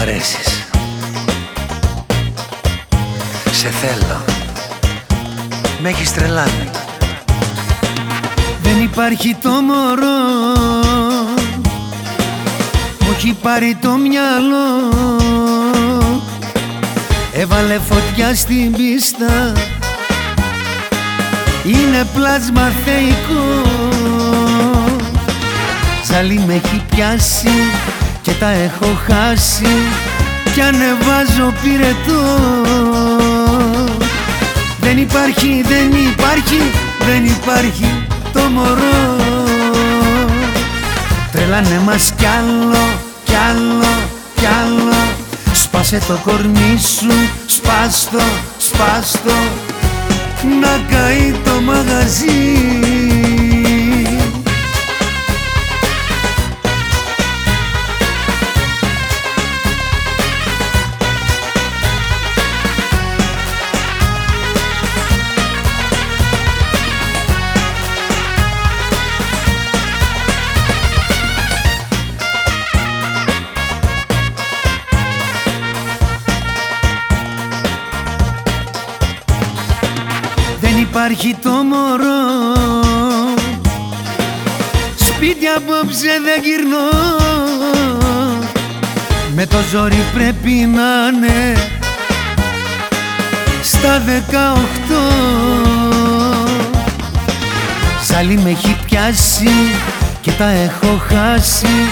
αρέσεις. Σε θέλω. Με έχεις τρελάνει. Δεν υπάρχει το μωρό. Μου έχει πάρει το μυαλό. Έβαλε φωτιά στην πίστα. Είναι πλάσμα θεϊκό. Ζαλί με έχει πιάσει και τα έχω χάσει κι ανεβάζω πυρετός. Δεν υπάρχει, δεν υπάρχει, δεν υπάρχει το μωρό. Τρελάνε μας κι άλλο, κι άλλο, κι άλλο. Σπάσε το κορμί σου, σπάστο, σπάστο Να καεί το μαγαζί υπάρχει το μωρό. Σπίτι απόψε δεν γυρνώ. Με το ζόρι πρέπει να είναι Στα δεκαοχτώ. Ζαλί με έχει πιάσει και τα έχω χάσει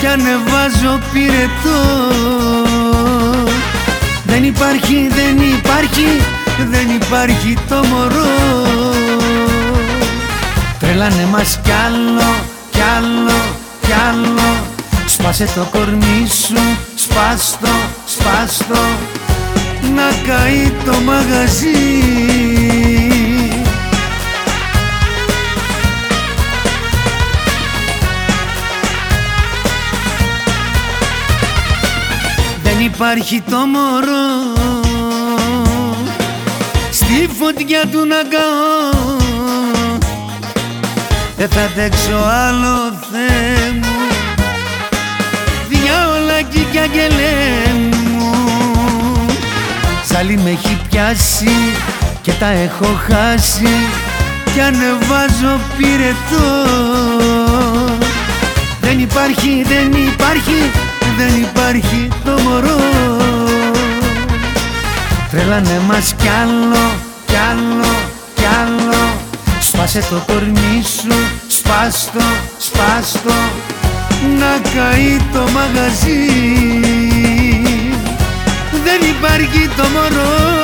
Κι ανεβάζω πυρετό. Δεν υπάρχει, δεν υπάρχει δεν υπάρχει το μωρό. Τρελάνε μας κι άλλο, κι άλλο, κι άλλο. Σπάσε το κορμί σου, σπάστο, σπάστο. Να καεί το μαγαζί. Δεν υπάρχει το μωρό Στη φωτιά του να καώ. Δεν θα αντέξω άλλο Θεέ μου. Διαολάκι κι αγγελέ μου. Ζαλί με έχει πιάσει και τα έχω χάσει. Κι ανεβάζω πυρετό. Δεν υπάρχει, δεν υπάρχει, δεν υπάρχει το μωρό Τρελάνε μας κι άλλο, κι άλλο, κι άλλο. Σπάσε το κορμί σου, σπάστο, σπάστο. Να καεί το μαγαζί. Δεν υπάρχει το μωρό